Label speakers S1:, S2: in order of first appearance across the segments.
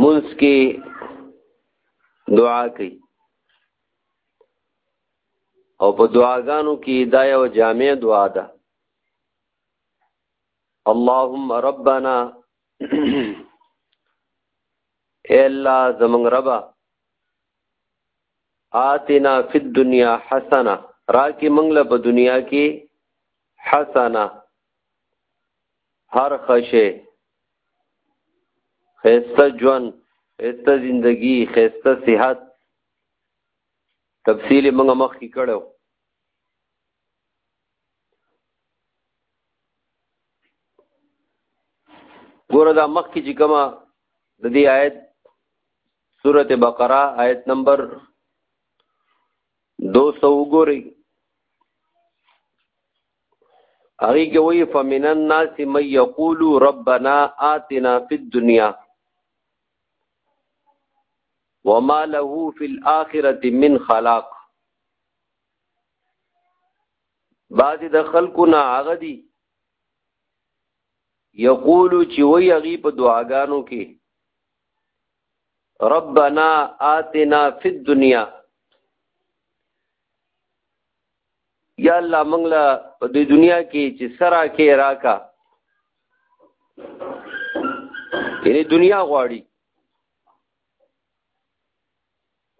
S1: منس کې دعا کوي او په دعاګانو کې دا یو جامع دعا ده اللهم ربنا الا زمون ربا آتنا فی الدنیا حسنه راکی منګله په دنیا کې حسنه هر خشه خیسته جون خیسته زندگی خیسته صحت تفصیل موږ مخ کې کړو ګوره دا مخ کې چې کومه د دې آیت سورته بقره آیت نمبر 200 وګورئ هغه کې وی فمن الناس من یقول ربنا آتنا فی الدنیا وما له فی الاخره من خلاق بعض د خلکو نه هغه دي یقول چې وی هغه په دعاګانو کې ربنا آتنا فی الدنیا یا الله موږ له په دې دنیا کې چې سرا کې راکا یعنی دنیا غواړي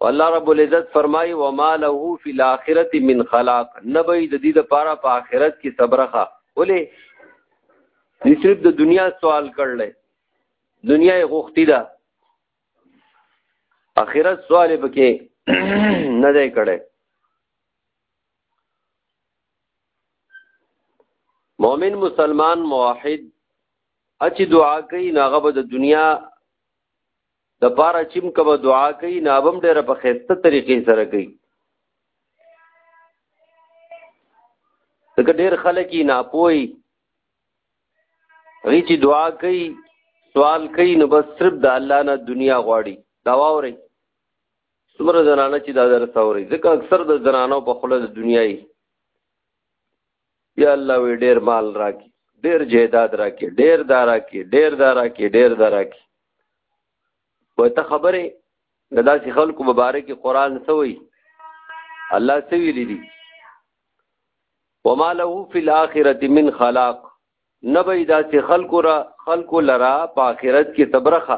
S1: الله رب العزت فرمایي و ما له فی الاخرته من خلاق نبی د دې لپاره په آخرت کې صبرخه ولې دې صرف د دنیا سوال کړل دنیا یې غوښتي ده آخرت سوال پکې نه دی کړی مؤمن مسلمان موحد اچ دعا کوي ناغه به د دنیا د پاره چیم کبه دعا کوي نابم ډېر په خسته طریقې سره کوي دغه ډېر خلک یې ناپوي ری چې دعا کوي سوال کوي نو بس صرف د الله نه دنیا غواړي دا واوري څومره زنانه چې دا درس اوري ځکه اکثر د زنانو په خله د دنیاي یا الله وی ډیر مال راکې ډیر جیداد راکې ډیر دا راکې ډیر دا راکې ډیر دا راکې وای ته خبره د داسې خلکو مبارک قرآن سوی الله سوی لري وما له فی الاخرته من خلاق نبی داسې خلکو را خلکو لرا په آخرت کې صبرخه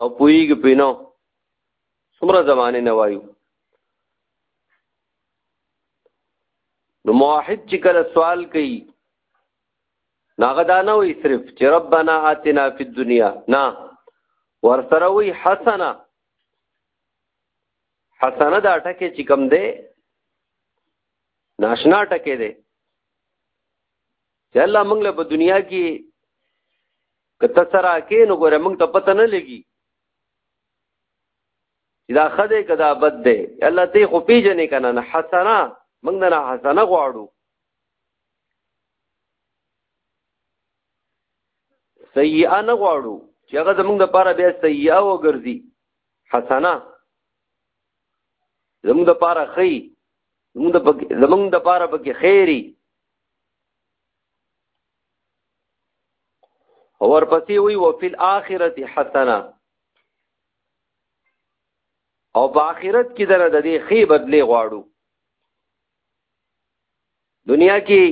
S1: او پویږي پینو څومره زمانه نه وایو نو موحد چې کله سوال کوي ناغه دا نه وي صرف چې ربنا آتنا فی الدنیا نه ورسره وي حسنه حسنه دا ټکه چې کم ده ناشنا ټکه ده چې الله موږ له په دنیا کې کته سره کې نو ګوره موږ ته پته نه لګي دا خده کدا بد ده الله ته خو پیجنې کنه نه حسنا موږ نه حسنا غواړو سیئه نه غواړو چې هغه زموږ د پاره بیا سیئه وګرځي حسنا زموږ د پاره خی زموږ د زموږ د پاره پکې خیری اور پسې وی او فل اخرت حسنه او په اخرت کې دره د دې خې بدلی غواړو دنیا کې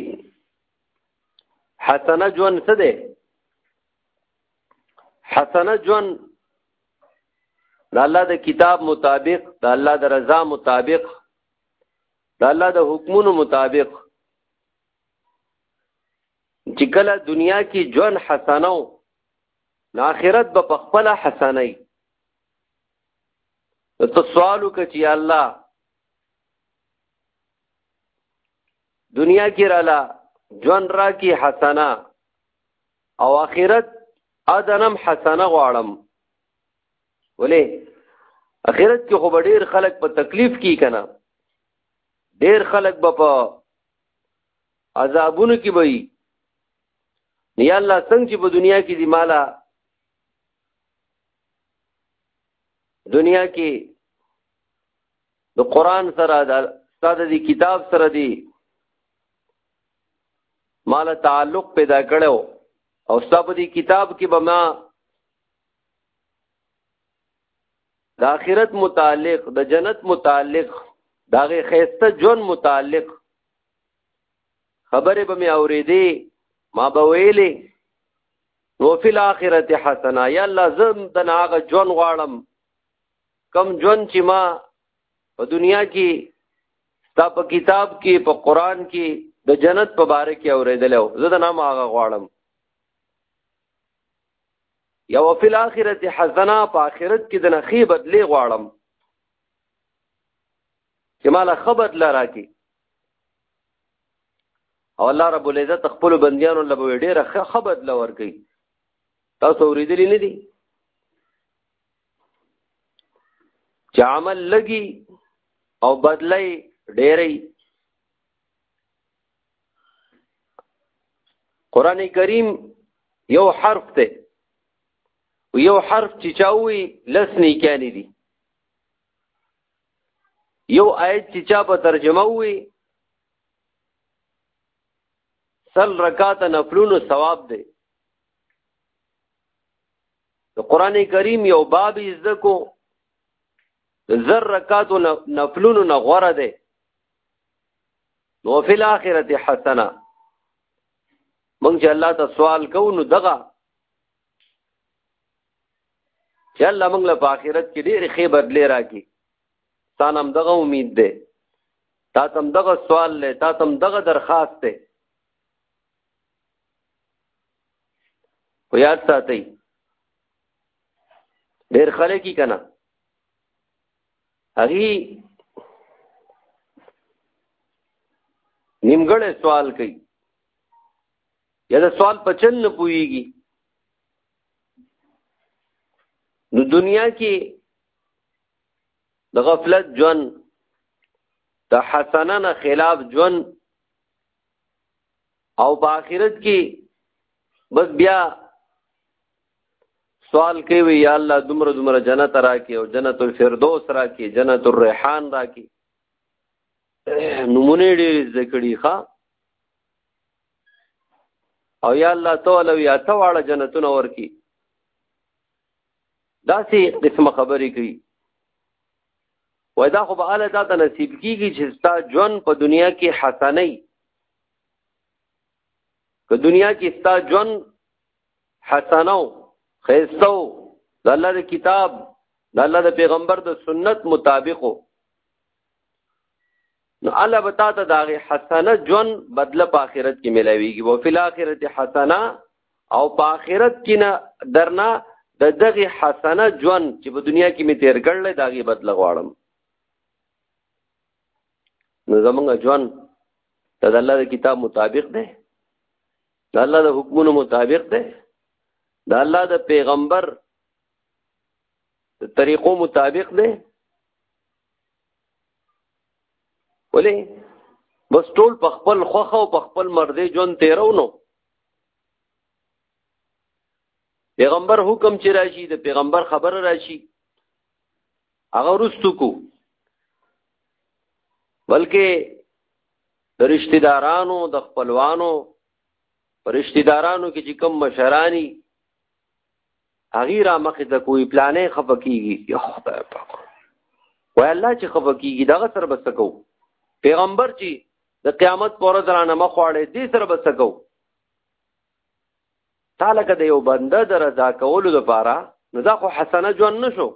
S1: حسنه جون څه ده حسنه جون د الله د کتاب مطابق د الله د رضا مطابق د الله د حکمونو مطابق چې کله دنیا کې ژوند حسنو نو آخرت به په خپل حسنای ته سوال وکړه چې الله دنیا کې رااله ژوند را کې حسنه او آخرت ادنم حسنه غواړم ولې اخرت کې خو به ډېر خلک په تکلیف کې کنه ډېر خلک به په عذابونو کې وي یا الله څنګه چې په دنیا کې دی مالا دنیا کې د قران سره د ساده دی کتاب سره دی مال تعلق پیدا کړو او سب دی کتاب کې به ما د آخرت متعلق د جنت متعلق داغه خیسته جون متعلق خبره به مې اورېدې ما به ویلې نو فی الاخرت حسنا یا الله زم د ناغه جون غواړم کم جون چې ما په دنیا کې تا په کتاب کې په قران کې د جنت په باره کې اورېدلو زه د نام هغه غواړم یو فی الاخرت حسنا په اخرت کې د نخې بدلې غواړم چې مال خبر لرا کې او الله رب العزت خپل بندیانو له به ډیره خبر لور کوي تاسو ورېدلې نه دي چې عمل لګي او بدلې ډېرې قران کریم یو حرف ته یو حرف چې چاوي لس نه کېانی دي یو آیت چې چا په ترجمه وي سل رکعات نفلونو ثواب دی د قران کریم یو باب زده کو زر رکعات نفلونو نه غوړه دی نو فی الاخرت حسنه مونږ چې الله ته سوال کوو نو دغه چې الله مونږ له په آخرت کې ډېرې ښې بدلې راکړي تا هم دغه امید دی تا تم دغه سوال دی تا تم دغه درخواست دی خو یاد ساتئ ډېر خلک یې که نه هغه نیمګړی سوال کوي یا دا سوال په چل نه پويږي نو دنیا کې د غفلت ژوند د حسنه نه خلاف ژوند او په آخرت کې بس بیا سوال کوي یا الله دومره دومره جنت راکې او جنت الفردوس راکې جنت الريحان راکې نمونه ډېر ذکرې ښا او یا الله تعالی یا تواړه جنتونه ورکی دا سي قسم خبرې کوي وای دا خو به اله تا ته نصیب کیږي چې ستا ژوند په دنیا کې حسنه که دنیا کې ستا ژوند حسنو خيستو د الله د کتاب د الله د پیغمبر د سنت مطابقو نو الله بتا ته داغه حسنه جون بدله په آخرت کې ملاويږي او فل آخرت حسنه او په آخرت کې نه درنا د دغه حسنه جون چې په دنیا کې می تیر کړل داغه بدله غواړم نو زمونږ جون ته د الله د کتاب مطابق دی د الله د حکمونو مطابق دی د الله د پیغمبر د طریقو مطابق دی ولې بس ټول په خپل خوخه او په خپل مرده ژوند تیرو نو پیغمبر حکم چې راشي د پیغمبر خبر راشي هغه رستو کو بلکې د رشتہ دارانو د خپلوانو پر رشتہ دارانو کې چې کوم مشرانی هغه را مخې ته کوئی پلانې خپکیږي یا خدای پاک وای الله چې خپکیږي دغه سره بس کو پیغمبر چې د قیامت پر ورځ رانه مخواړې دې سره بس کو تعالی کده یو بنده در رضا کولو لپاره نو دا خو حسنه جون نشو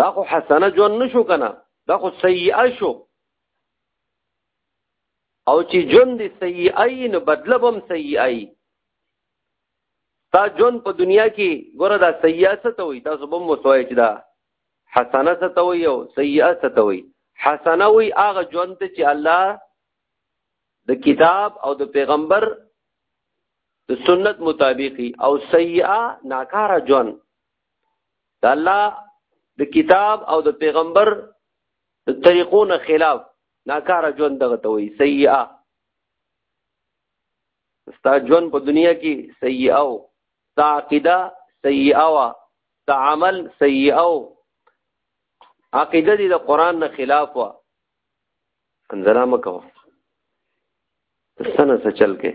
S1: دا خو حسنه جون نشو کنه دا خو سیئه شو او چې جون دی سیئه نو بدله بم سیئه تا جون په دنیا کې ګوره دا سیئه څه ته وي تاسو بم وسوای چې دا حسنه څه ته وي او سیئه څه ته وي حسنه وي هغه جون ته چې الله د کتاب او د پیغمبر د سنت مطابقي او سیئه ناکاره جون د الله د کتاب او د پیغمبر د طریقو نه خلاف ناکاره ژوند دغه ته وایي سیئه ستا ژوند په دنیا کې سیئه او ستا عقیده سیئه او ستا عمل سیئه او عقیده دې د قران نه خلاف و انځرامه کوه سنه څه چل کې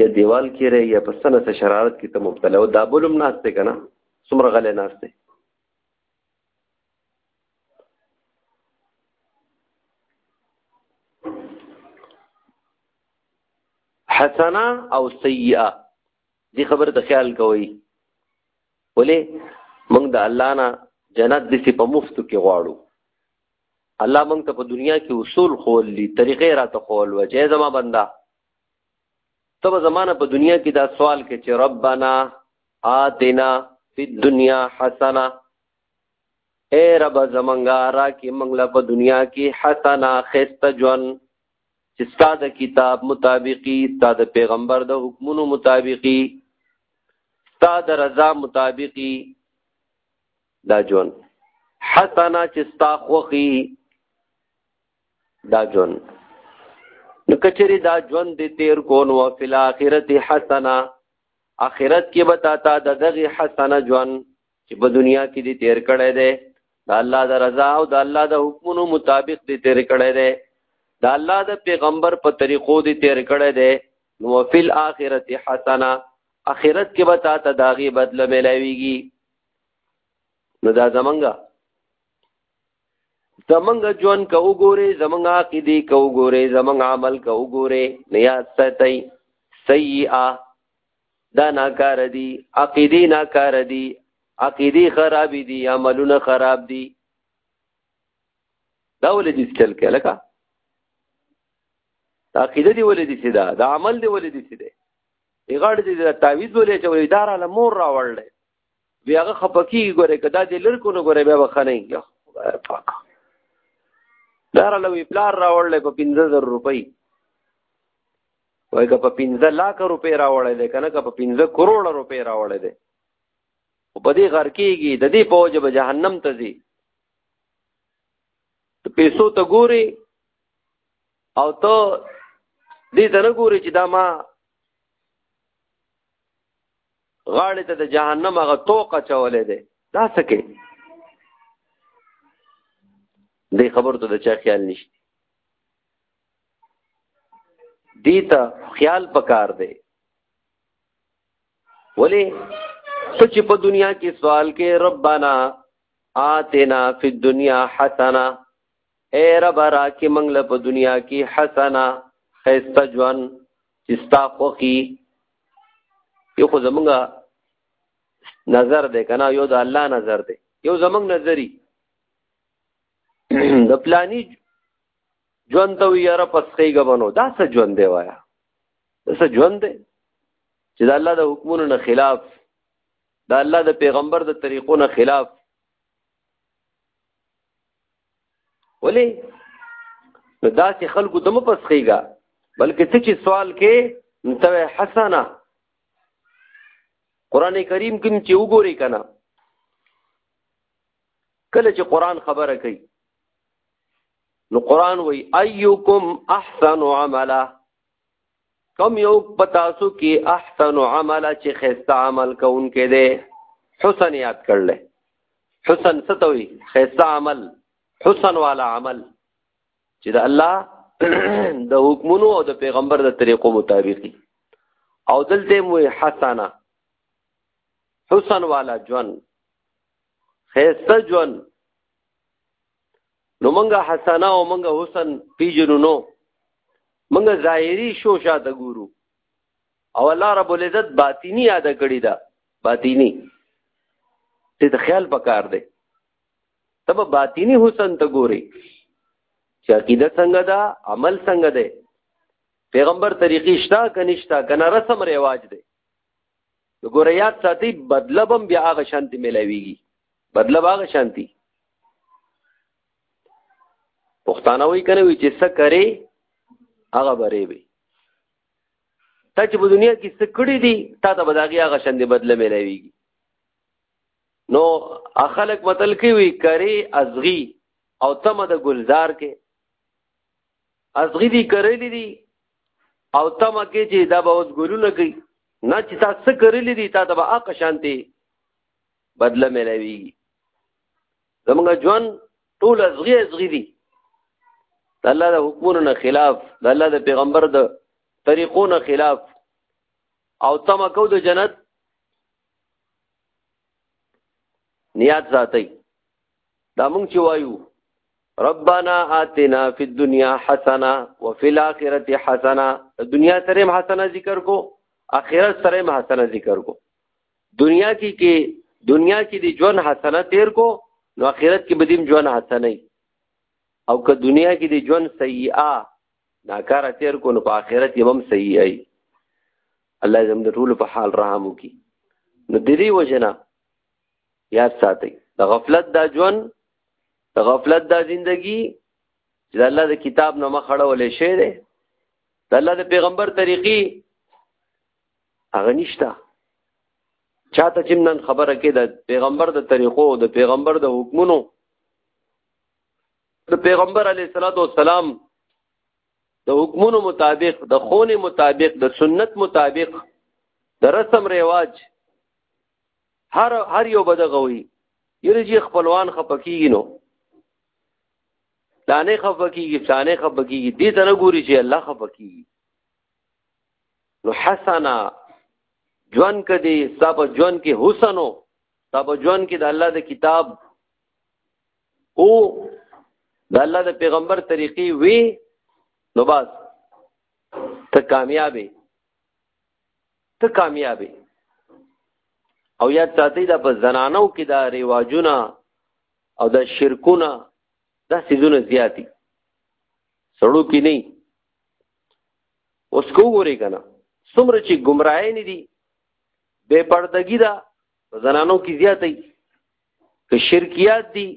S1: یا دیوال کې رې یا په سنه څه شرارت کې ته مبتلا او دا بولم ناشته کنه څومره غلې ناشته حسنه او سیئه دې خبره ته خیال کوئ ولې موږ د الله نه جنت دې په مفت کې غواړو الله موږ ته په دنیا کې اصول خول دي طریقې راته خول و چې زما بندا ته به زمانه په دنیا کې دا سوال کې چې ربنا آتنا فی الدنیا حسنه اے رب زمنګا را کې موږ له په دنیا کې حسنه خسته جون چې ستاد کتاب مطابقي ستاد پیغمبر د حکمونو مطابقي ستاد رضا مطابقي دا جون حسنا چې ستا خوخي دا جون نو کچری دا جون دې تیر کون او فی الاخرت حسنا اخرت کې به تا ته د دغه حسنا جون چې په دنیا کې دې تیر کړی دی د الله د رضا او د الله د حکمونو مطابق دې تیر کړی دی د الله د پیغمبر په طریقو دې تیر کړی دی نو فل اخرت حسنا اخرت کې به تا ته داغي بدله ملويږي نو دا زمونږه زمونږ ژوند که وګورې زمونږ عقیدې که وګورې زمونږ عمل که وګورې نو یاد ساتئ سیئه دا ناکار دي عقیدې ناکار دي عقیدې خراب دي عملونه خراب دي دا ولې دې چل کې لکه عقیده دی ولې دي سیدا دا عمل دی ولې دي سیدا ایغړ دې دا تعویذ ولې چې وې دار له مور راوړل بیا هغه خپکی ګوره کدا دې لر کو نو ګوره بیا وخنه یې پاک دار له پلار راوړل په 15000 روپۍ وای که په 15 لک روپۍ راوړل دي کنه که په 15 کروڑ روپۍ راوړل دي او په دې غر کېږي د دې پوج به جهنم ته ځي پیسو ته ګوري او ته دې ته نه ګوري چې دا ما غاړې ته د جهنم هغه توقه چولې ده دا سکه دې خبر ته د چا خیال نشته دې ته خیال پکار دی ولی سچ په دنیا کې سوال کې ربانا آتنا فی الدنیا حسنه اے رب را کې منګل په دنیا کې حسنه خیسته ژوند چې ستا خوخي یو خو زمونږ نظر دی کنه یو د الله نظر دی یو زمونږ نظری د پلانی ژوند ته یاره پسخې غبنو دا څه ژوند دی وایا دا څه ژوند دی چې د الله د حکمونو نه خلاف د الله د پیغمبر د طریقو نه خلاف ولی نو دا چې خلکو ته مو پسخېږه بلکې ته چې سوال کې نو ته حسنه قران کریم کې چې وګوري کنه کله چې قران خبره کوي نو قران وای ايکم احسن عملا کم یو پتاسو کې احسن عمل چې خسته عمل کوونکې دی حسن یاد کړل حسن ستوي خسته عمل حسن والا عمل چې د الله د حکمونو او د پیغمبر د طریقو مطابق او دلته مو حسنه حسن والا جون خسته جون نو منګه حسنا او منګه حسن پیجنو نو منګه ظاهری شو شاته ګورو او الله رب العزت باطینی یاد کړی دا باطینی ته د خیال پکار دی تب باطینی حسن ته ګوري چې عقیده څنګه ده عمل څنګه ده پیغمبر طریقې شته کنيشته کنه رسم رواج ده ګوره یاد ساتي بدله بم بیا هغه شانتي ملاویږي بدله هغه شانتي پښتانه وی کنه وی چې څه کرے هغه بره وي تا چې په دنیا کې څه کړی دي تا ته به داغي هغه شاندې بدله ملاويږي نو اخلق متل کې وی کرے ازغي او تمه د گلزار کې ازغي دي کرې دي او تمه کې چې دا به اوس ګلونه کوي نه چې تا څه کړلې دي تا د به اق شانتي بدله ملوي زمونږ ژوند ټول ازغي ازغي دي د الله د حکمونو نه خلاف د الله د پیغمبر د طریقو نه خلاف او تمه کو د جنت نیات ذاتي دا مونږ چې وایو ربنا آتنا فی الدنیا حسنه وفي الاخره حسنه دنیا سره هم حسنه ذکر کو اخرت سره هم حسنه ذکر کو دنیا کې کې دنیا کې دی ژوند حسنه تیر کو نو اخرت کې بدیم ژوند حسنه او که دنیا کې دی ژوند سیئه ناکاره تیر کو نو په آخرت یې هم صحیح ای الله زم د ټول په حال رحم وکي نو د دې وجنا یاد ساتي د غفلت دا ژوند د غفلت دا زندگی چې د الله د کتاب نه مخړه ولې شي ده د الله د پیغمبر طریقې هغه نشته چاته چې نن خبره کې د پیغمبر د طریقو د پیغمبر د حکمونو د پیغمبر علی صلوات و سلام د حکمونو مطابق د خونه مطابق د سنت مطابق د رسم رواج هر هر یو بدغه وي یره جی خپلوان خپکیږي نو دانه خپکیږي ځانه خپکیږي دې ته نه ګوري چې الله خپکیږي نو حسنا جوان کدي صاحب جوان کې حسنو صاحب جوان کې د الله د کتاب او د الله د پیغمبر طریقې وی نو بس ته کامیابې ته کامیابې او یاد ساتي دا په زنانو کې دا ریواجونه او دا شرکونه دا سيزونه زیاتی سړو کې نه اوس کو غوري کنه څومره چې گمراهی نه دي بے پردګی دا زنانو کې زیاتې که شرکیات دي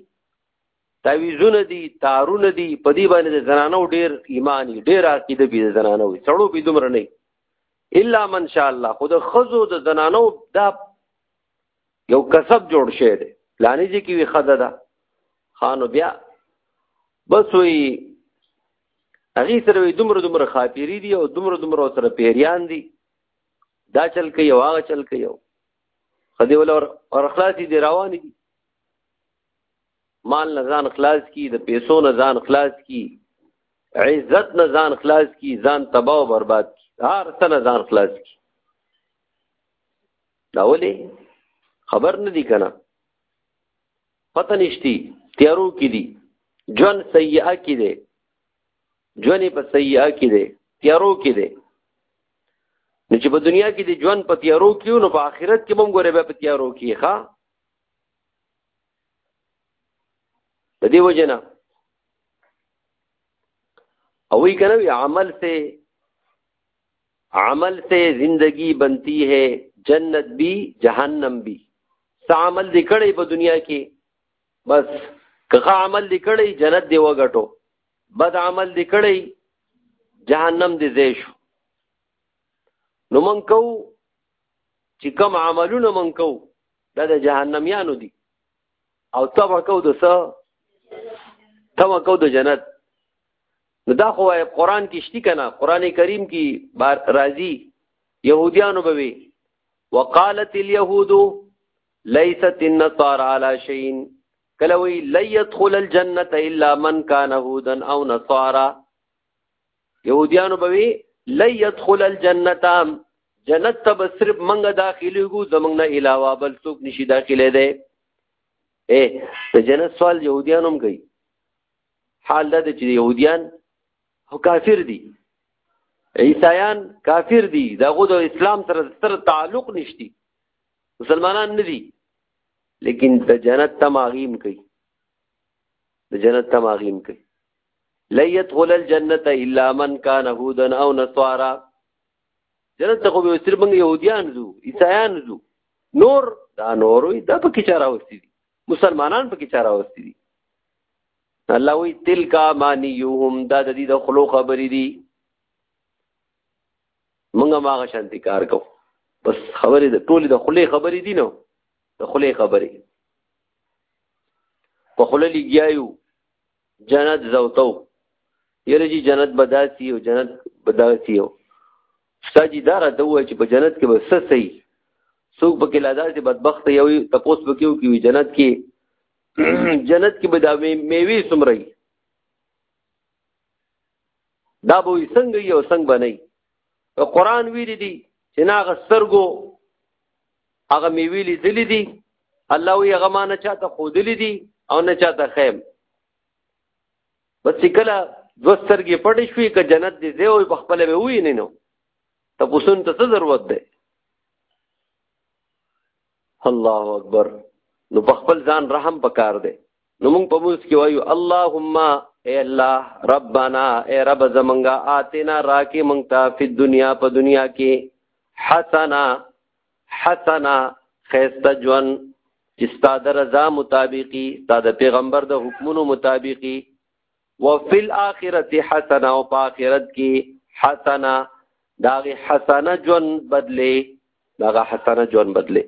S1: تعویذونه دي تارونه دي په دې باندې د زنانو ډیر ایمان ډیر عقیده به د زنانو وي سړو به دومره نه الا من شاء الله خو د خزو د زنانو دا یو کسب جوړ شي دی لانی دي کې وي خزه ده خانو بیا بس وي هغه سره وي دومره دومره خاطری دي او دومره دومره سره پیریان دي دا چل کوي او هغه چل کوي خدای ول اور اخلاصي دي روان دي مال نه ځان خلاص کی د پیسو نه ځان خلاص کی عزت نه ځان خلاص کی ځان تباہ او برباد کی هر څه نه ځان خلاص کی دا ولې خبر نه دی کنه پته نشتی تیارو کې دي جون سیئه کې دي جون په سیئه کې دي تیارو کې دي نو چې په دنیا کې دي جون په تیارو کې نو په آخرت کې هم ګوره به په تیارو کې ښا د دې وجه نه او وی کنه وی عمل سے عمل سے زندگی بنتی ہے جنت بھی جہنم بھی سا عمل دی کړی په دنیا کې بس که عمل دی کړی جنت دی وګټو بد عمل دی کړی جهنم دی ځای شو نو من کو چې کم عملونه من کو دا د جهنميانو دي او تبع کو د څه تبع کو د جنت نو دا خو قرآن کې شتي کنه قرآن کریم کې بار راضي يهوديانو به وي وقالت اليهود ليست النصارى على شيء کله وی لن يدخل الجنه الا من كان هودا او نصارى يهوديانو به وي لن يدخل الجنه جنت ته به صرف منګه داخلي ګو زمنګ نه علاوه بل څوک نشي داخله ده اے ته جنت سوال يهوديانو هم کوي حال دا چې يهوديان هو کافر دي عیسایان کافر دي دغه د اسلام سره ستر تعلق نشتی مسلمانان نه دي لیکن د جنت تماغیم کوي د جنت تماغیم کوي لن يدخل الجنه الا من كان هودا او نصارا جنت ته خو به صرف موږ يهوديان زو عيسایان زو نور دا نور وي دا پکې چاره وستي دي مسلمانان پکې چاره وستي دي الله وی تلک مانیهم دا د دې د خلو خبرې دي موږ ماغه شانتي کار کو بس خبرې د ټولې د خلې خبرې دي نو د خلې خبرې په خلې لګیایو جنت زوتو یره جی جنت بداسی او جنت بداسی او استاد جی دارا ته وای چې په جنت کې به څه صحیح څوک پکې لادا چې بدبخت یو تپوس پکې وکي جنت کې جنت کې به دا میوي سمري دا به څنګه یو څنګه بنئ قرآن ویلي دي چې ناغه سترګو هغه میوي لیدلې دي الله وی هغه ما نه چاته خودلې دي او نه چاته خیم بس کله دوسترګې پټې شوې ک جنت دې زه او په خپل به وې نه نو ته پوسون ته څه ضرورت ده الله اکبر نو په خپل ځان رحم پکار دی نو موږ په موږ کې وایو اللهم اے الله ربنا اے رب زمنګا آتینا راکې مونږ ته په دنیا په دنیا کې حسنا حسنا خیسته ژوند چې ستاده رضا مطابقي ستاده پیغمبر د حکمونو مطابقي وفي الاخره حسنه او په اخرت کې حسنه داغه حسنه جون بدله داغه حسنه جون بدله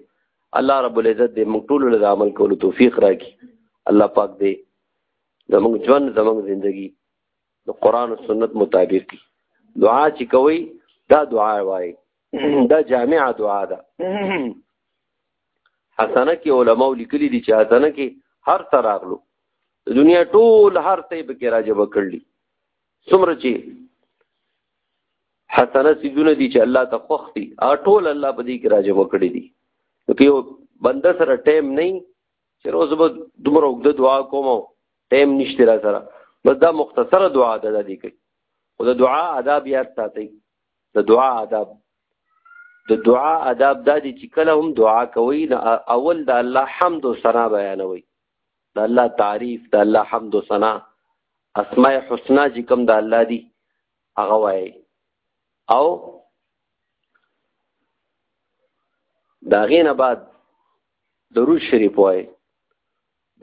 S1: الله رب العزت دې موږ ټول له عمل کولو توفیق راکړي الله پاک دې زموږ ژوند زموږ ژوندۍ د قران او سنت مطابق کی دعا چې کوي دا دعا وایي دا جامع دعا ده حسنه کې علما لیکلي دي چې حسنه کې هر څه راغلو د دنیا ټول هر څه به کې راجب کړلی څومره چې حسنه سیدونه دي چې الله ته خوښ دي ټول الله په دې کې راجب کړی دي نو کې بنده سره ټیم نه چې روز به دومره وګد دعا کوم ټیم نشته را سره بس دا مختصره دعا ده د دې کې خو د دعا آداب یاد ساتي د دعا آداب د دعا آداب دا دي چې کله هم دعا کوي نو اول د الله حمد او ثنا بیانوي د الله تعریف د الله حمد او ثنا اسماء حسنا چې کوم د الله دي هغه وایي او دا غینه بعد درود شریف وای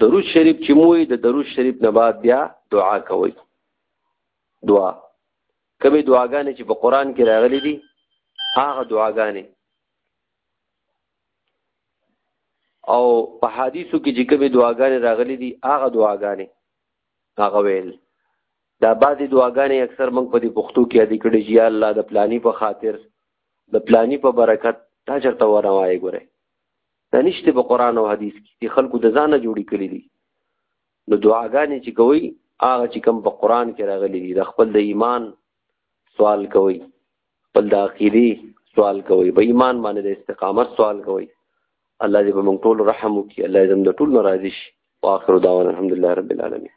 S1: درود شریف چې موي د درود شریف نه بعد بیا دعا کوي دعا کومې دعاګانې چې په قران کې راغلي دي هغه دعاګانې او په حدیثو کې چې کومې دعاګانې راغلي دي هغه دعاګانې هغه ویل دا بعضې دعاګانې اکثر موږ په دې پښتو کې یادې کړې چې یا الله د پلانی په خاطر د پلانی په برکت تا چرته ورنوایې ګوره دا نشته په قران او حدیث کې خلکو د ځانه جوړی کړی دي نو دعاګانې چې کوي هغه چې کوم په قران کې راغلي دي د خپل د ایمان سوال کوي خپل د عقیده سوال کوي په ایمان باندې د استقامت سوال کوي الله دې په موږ ټول رحم وکړي الله دې موږ ټول راضي شي واخر دعوانا الحمدلله رب العالمین